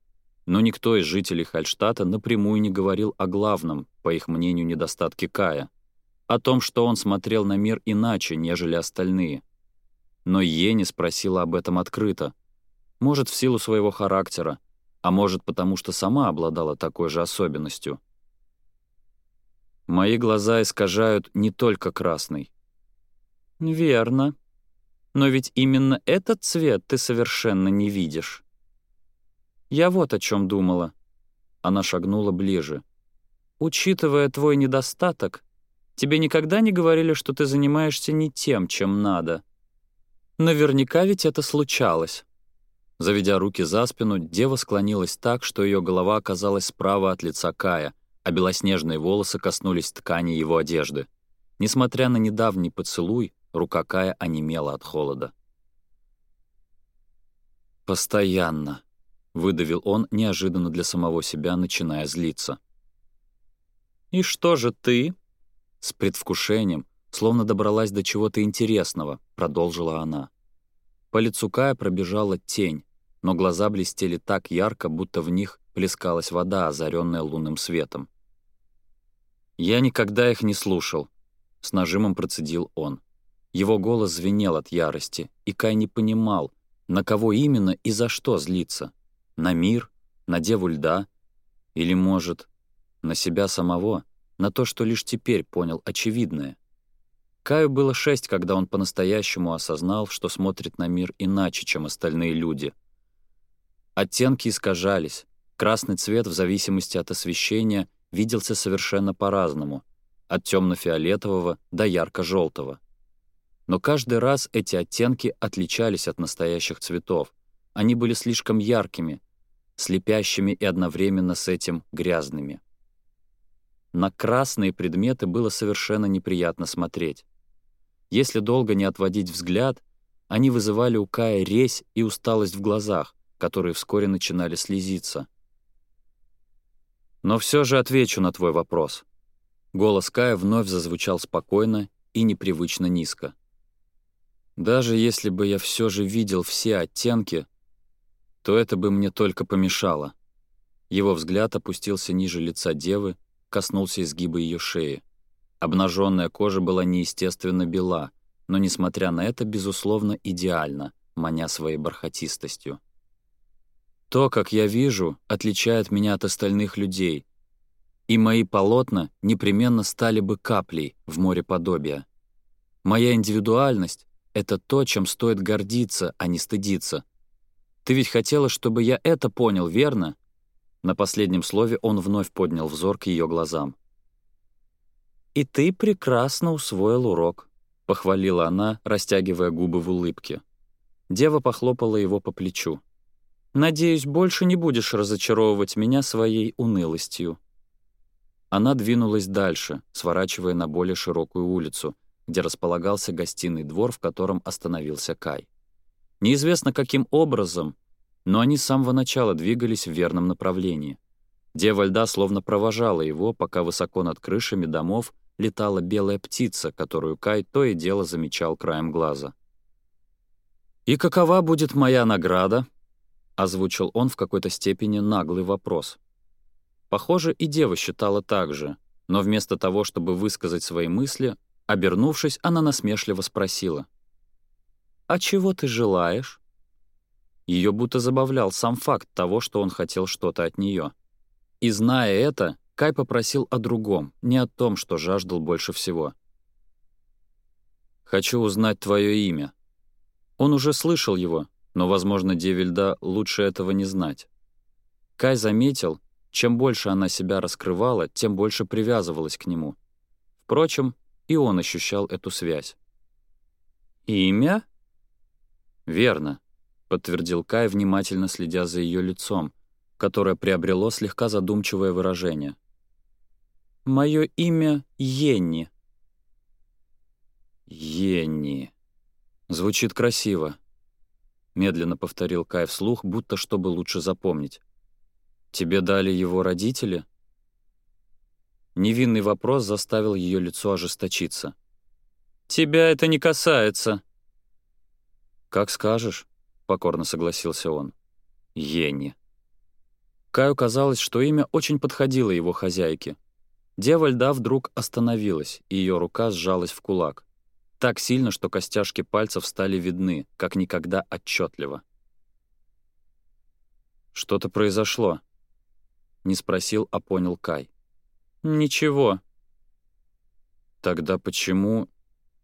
Но никто из жителей Хальштата напрямую не говорил о главном, по их мнению, недостатке Кая. О том, что он смотрел на мир иначе, нежели остальные. Но Ени спросила об этом открыто. Может, в силу своего характера, а может, потому что сама обладала такой же особенностью — Мои глаза искажают не только красный. «Верно. Но ведь именно этот цвет ты совершенно не видишь». «Я вот о чем думала». Она шагнула ближе. «Учитывая твой недостаток, тебе никогда не говорили, что ты занимаешься не тем, чем надо. Наверняка ведь это случалось». Заведя руки за спину, дева склонилась так, что ее голова оказалась справа от лица Кая — а белоснежные волосы коснулись ткани его одежды. Несмотря на недавний поцелуй, рука Кая онемела от холода. «Постоянно», — выдавил он неожиданно для самого себя, начиная злиться. «И что же ты?» С предвкушением, словно добралась до чего-то интересного, продолжила она. По лицу Кая пробежала тень, но глаза блестели так ярко, будто в них плескалась вода, озаренная лунным светом. «Я никогда их не слушал», — с нажимом процедил он. Его голос звенел от ярости, и Кай не понимал, на кого именно и за что злиться. На мир? На деву льда? Или, может, на себя самого? На то, что лишь теперь понял очевидное? Каю было шесть, когда он по-настоящему осознал, что смотрит на мир иначе, чем остальные люди. Оттенки искажались, Красный цвет в зависимости от освещения виделся совершенно по-разному, от темно-фиолетового до ярко-желтого. Но каждый раз эти оттенки отличались от настоящих цветов. Они были слишком яркими, слепящими и одновременно с этим грязными. На красные предметы было совершенно неприятно смотреть. Если долго не отводить взгляд, они вызывали у Кая резь и усталость в глазах, которые вскоре начинали слезиться. Но все же отвечу на твой вопрос. Голос Кая вновь зазвучал спокойно и непривычно низко. Даже если бы я все же видел все оттенки, то это бы мне только помешало. Его взгляд опустился ниже лица девы, коснулся изгиба ее шеи. Обнаженная кожа была неестественно бела, но, несмотря на это, безусловно, идеально, маня своей бархатистостью. То, как я вижу, отличает меня от остальных людей, и мои полотна непременно стали бы каплей в море подобия. Моя индивидуальность — это то, чем стоит гордиться, а не стыдиться. Ты ведь хотела, чтобы я это понял, верно?» На последнем слове он вновь поднял взор к ее глазам. «И ты прекрасно усвоил урок», — похвалила она, растягивая губы в улыбке. Дева похлопала его по плечу. «Надеюсь, больше не будешь разочаровывать меня своей унылостью». Она двинулась дальше, сворачивая на более широкую улицу, где располагался гостиный двор, в котором остановился Кай. Неизвестно каким образом, но они с самого начала двигались в верном направлении. Дева льда словно провожала его, пока высоко над крышами домов летала белая птица, которую Кай то и дело замечал краем глаза. «И какова будет моя награда?» — озвучил он в какой-то степени наглый вопрос. Похоже, и дева считала так же, но вместо того, чтобы высказать свои мысли, обернувшись, она насмешливо спросила. «А чего ты желаешь?» Ее будто забавлял сам факт того, что он хотел что-то от нее. И зная это, Кай попросил о другом, не о том, что жаждал больше всего. «Хочу узнать твое имя». Он уже слышал его, но, возможно, Девильда лучше этого не знать. Кай заметил, чем больше она себя раскрывала, тем больше привязывалась к нему. Впрочем, и он ощущал эту связь. «Имя?» «Верно», — подтвердил Кай, внимательно следя за ее лицом, которое приобрело слегка задумчивое выражение. «Мое имя Йенни». «Йенни». Звучит красиво медленно повторил Кай вслух, будто чтобы лучше запомнить. «Тебе дали его родители?» Невинный вопрос заставил ее лицо ожесточиться. «Тебя это не касается!» «Как скажешь», — покорно согласился он. «Ени». Каю казалось, что имя очень подходило его хозяйке. Дева льда вдруг остановилась, и ее рука сжалась в кулак. Так сильно, что костяшки пальцев стали видны, как никогда отчетливо. «Что-то произошло?» Не спросил, а понял Кай. «Ничего». «Тогда почему...»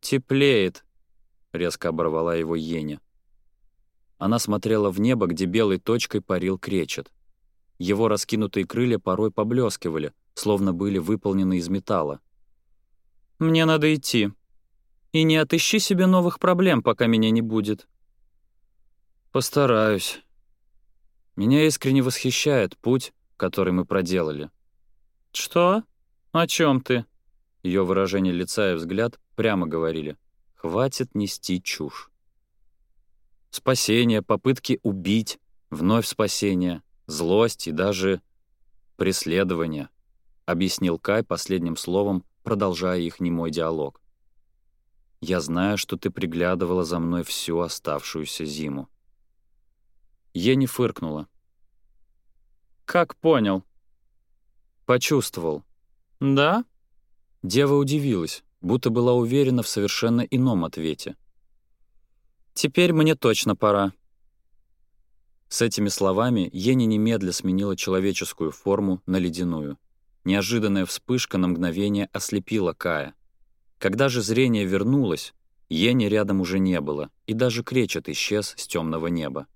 «Теплеет», — резко оборвала его Еня. Она смотрела в небо, где белой точкой парил кречет. Его раскинутые крылья порой поблескивали, словно были выполнены из металла. «Мне надо идти», и не отыщи себе новых проблем, пока меня не будет. Постараюсь. Меня искренне восхищает путь, который мы проделали. Что? О чем ты? Ее выражение лица и взгляд прямо говорили. Хватит нести чушь. Спасение, попытки убить, вновь спасение, злость и даже преследование, объяснил Кай последним словом, продолжая их немой диалог. Я знаю, что ты приглядывала за мной всю оставшуюся зиму». Ени фыркнула. «Как понял?» «Почувствовал». «Да?» Дева удивилась, будто была уверена в совершенно ином ответе. «Теперь мне точно пора». С этими словами Ени немедля сменила человеческую форму на ледяную. Неожиданная вспышка на мгновение ослепила Кая. Когда же зрение вернулось, Ени рядом уже не было, и даже кречет исчез с темного неба.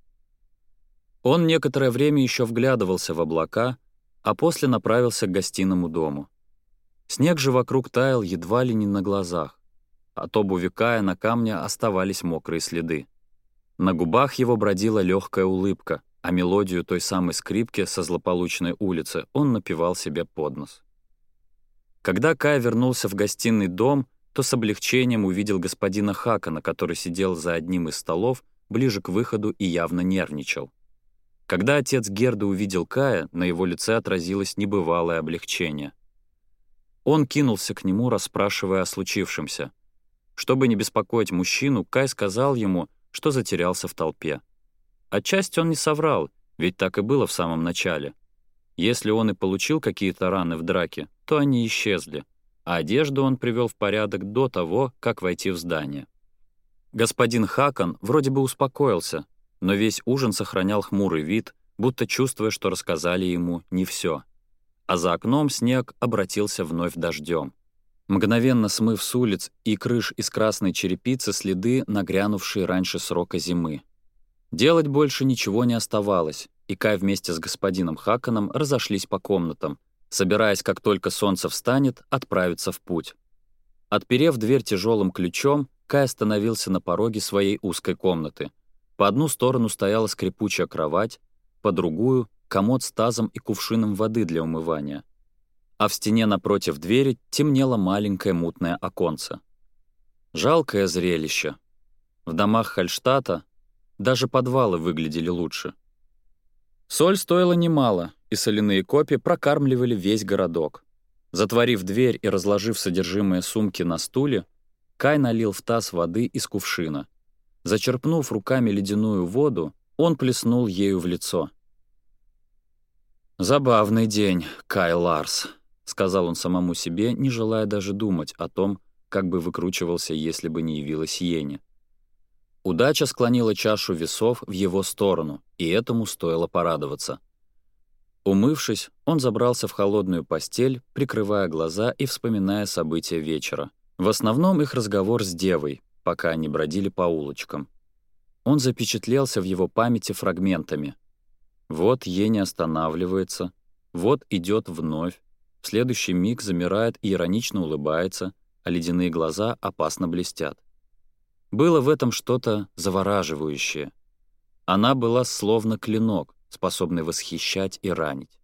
Он некоторое время еще вглядывался в облака, а после направился к гостиному дому. Снег же вокруг таял едва ли не на глазах. а обуви Кая на камне оставались мокрые следы. На губах его бродила легкая улыбка, а мелодию той самой скрипки со злополучной улицы он напевал себе под нос. Когда Кай вернулся в гостиный дом, то с облегчением увидел господина Хакана, который сидел за одним из столов, ближе к выходу и явно нервничал. Когда отец Герда увидел Кая, на его лице отразилось небывалое облегчение. Он кинулся к нему, расспрашивая о случившемся. Чтобы не беспокоить мужчину, Кай сказал ему, что затерялся в толпе. Отчасти он не соврал, ведь так и было в самом начале. Если он и получил какие-то раны в драке, то они исчезли — а одежду он привел в порядок до того, как войти в здание. Господин Хакон вроде бы успокоился, но весь ужин сохранял хмурый вид, будто чувствуя, что рассказали ему не все. А за окном снег обратился вновь дождем, мгновенно смыв с улиц и крыш из красной черепицы следы, нагрянувшие раньше срока зимы. Делать больше ничего не оставалось, и Кай вместе с господином Хаканом разошлись по комнатам, собираясь, как только солнце встанет, отправиться в путь. Отперев дверь тяжелым ключом, Кай остановился на пороге своей узкой комнаты. По одну сторону стояла скрипучая кровать, по другую — комод с тазом и кувшином воды для умывания. А в стене напротив двери темнело маленькое мутное оконце. Жалкое зрелище. В домах Хальштата даже подвалы выглядели лучше — Соль стоила немало, и соляные копи прокармливали весь городок. Затворив дверь и разложив содержимое сумки на стуле, Кай налил в таз воды из кувшина. Зачерпнув руками ледяную воду, он плеснул ею в лицо. «Забавный день, Кай Ларс», — сказал он самому себе, не желая даже думать о том, как бы выкручивался, если бы не явилась Йене. Удача склонила чашу весов в его сторону, и этому стоило порадоваться. Умывшись, он забрался в холодную постель, прикрывая глаза и вспоминая события вечера. В основном их разговор с девой, пока они бродили по улочкам. Он запечатлелся в его памяти фрагментами. Вот Еня останавливается, вот идет вновь, в следующий миг замирает и иронично улыбается, а ледяные глаза опасно блестят. Было в этом что-то завораживающее. Она была словно клинок, способный восхищать и ранить.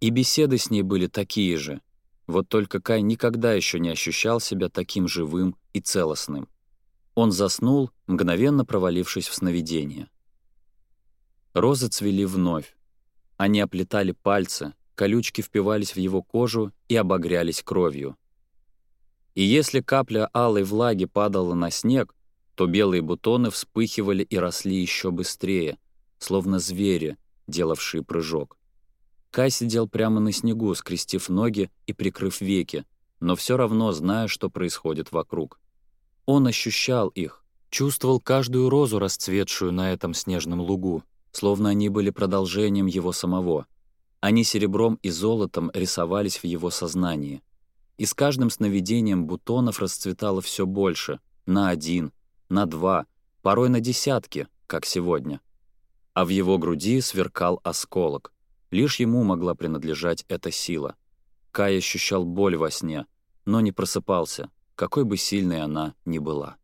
И беседы с ней были такие же. Вот только Кай никогда еще не ощущал себя таким живым и целостным. Он заснул, мгновенно провалившись в сновидение. Розы цвели вновь. Они оплетали пальцы, колючки впивались в его кожу и обогрялись кровью. И если капля алой влаги падала на снег, то белые бутоны вспыхивали и росли еще быстрее, словно звери, делавшие прыжок. Кай сидел прямо на снегу, скрестив ноги и прикрыв веки, но все равно зная, что происходит вокруг. Он ощущал их, чувствовал каждую розу, расцветшую на этом снежном лугу, словно они были продолжением его самого. Они серебром и золотом рисовались в его сознании. И с каждым сновидением бутонов расцветало все больше, на один — на два, порой на десятки, как сегодня. А в его груди сверкал осколок. Лишь ему могла принадлежать эта сила. Кай ощущал боль во сне, но не просыпался, какой бы сильной она ни была.